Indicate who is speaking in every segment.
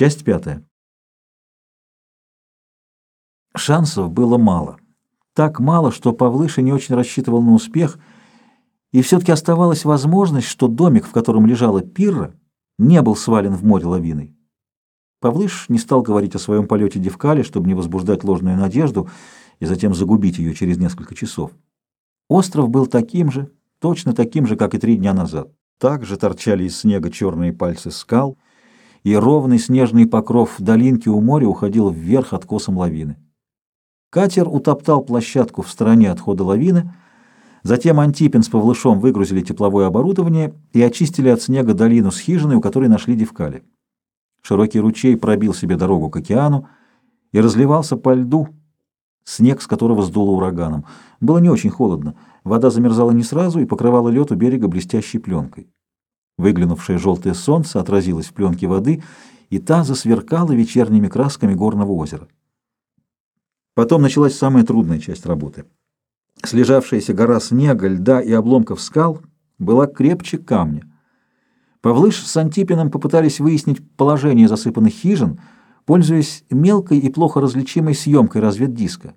Speaker 1: Часть пятая. Шансов было мало. Так мало, что Павлыша не очень рассчитывал на успех, и все-таки оставалась возможность, что домик, в котором лежала пирра, не был свален в море лавиной. Павлыш не стал говорить о своем полете Девкале, чтобы не возбуждать ложную надежду и затем загубить ее через несколько часов. Остров был таким же, точно таким же, как и три дня назад. Также торчали из снега черные пальцы скал, и ровный снежный покров долинки у моря уходил вверх откосом лавины. Катер утоптал площадку в стороне отхода лавины, затем Антипин с Павлышом выгрузили тепловое оборудование и очистили от снега долину с хижиной, у которой нашли Девкали. Широкий ручей пробил себе дорогу к океану и разливался по льду, снег с которого сдуло ураганом. Было не очень холодно, вода замерзала не сразу и покрывала лед у берега блестящей пленкой. Выглянувшее желтое солнце отразилось в пленке воды, и та засверкала вечерними красками горного озера. Потом началась самая трудная часть работы. Слежавшаяся гора снега, льда и обломков скал была крепче камня. Павлыш с Антипином попытались выяснить положение засыпанных хижин, пользуясь мелкой и плохо различимой съемкой разведдиска.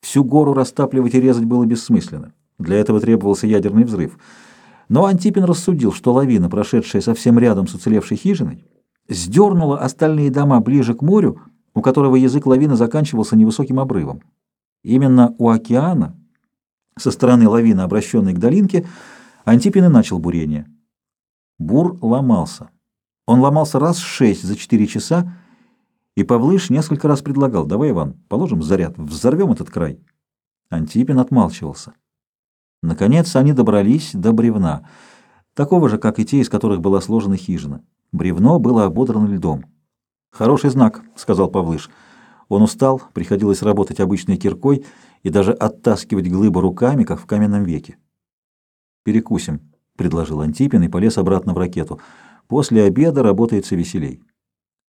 Speaker 1: Всю гору растапливать и резать было бессмысленно. Для этого требовался ядерный взрыв. Но Антипин рассудил, что лавина, прошедшая совсем рядом с уцелевшей хижиной, сдернула остальные дома ближе к морю, у которого язык лавины заканчивался невысоким обрывом. Именно у океана, со стороны лавины, обращенной к долинке, Антипин и начал бурение. Бур ломался. Он ломался раз шесть за четыре часа, и Павлыш несколько раз предлагал, давай, Иван, положим заряд, взорвем этот край. Антипин отмалчивался. Наконец они добрались до бревна, такого же, как и те, из которых была сложена хижина. Бревно было ободрано льдом. «Хороший знак», — сказал Павлыш. Он устал, приходилось работать обычной киркой и даже оттаскивать глыбы руками, как в каменном веке. «Перекусим», — предложил Антипин и полез обратно в ракету. «После обеда работается веселей».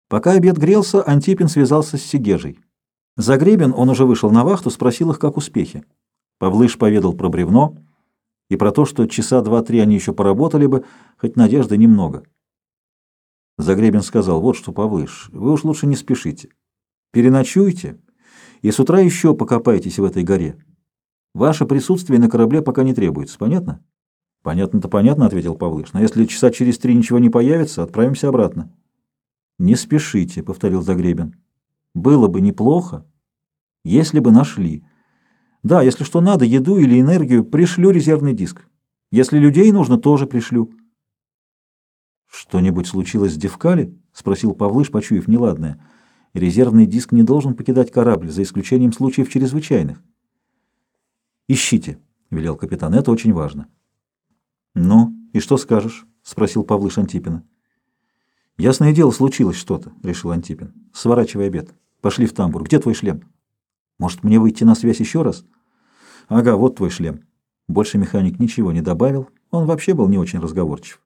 Speaker 1: Пока обед грелся, Антипин связался с Сигежей. За гребен он уже вышел на вахту, спросил их, как успехи. Павлыш поведал про бревно и про то, что часа два-три они еще поработали бы, хоть надежды немного. Загребин сказал, вот что, Павлыш, вы уж лучше не спешите. Переночуйте и с утра еще покопайтесь в этой горе. Ваше присутствие на корабле пока не требуется, понятно? Понятно-то понятно, ответил Павлыш, но если часа через три ничего не появится, отправимся обратно. Не спешите, повторил Загребин. Было бы неплохо, если бы нашли. Да, если что надо, еду или энергию, пришлю резервный диск. Если людей нужно, тоже пришлю. «Что-нибудь случилось с Девкали?» — спросил Павлыш, почуяв неладное. «Резервный диск не должен покидать корабль, за исключением случаев чрезвычайных». «Ищите», — велел капитан, — «это очень важно». «Ну, и что скажешь?» — спросил Павлыш Антипина. «Ясное дело, случилось что-то», — решил Антипин. «Сворачивай обед. Пошли в тамбур. Где твой шлем?» «Может, мне выйти на связь еще раз?» «Ага, вот твой шлем». Больше механик ничего не добавил. Он вообще был не очень разговорчив.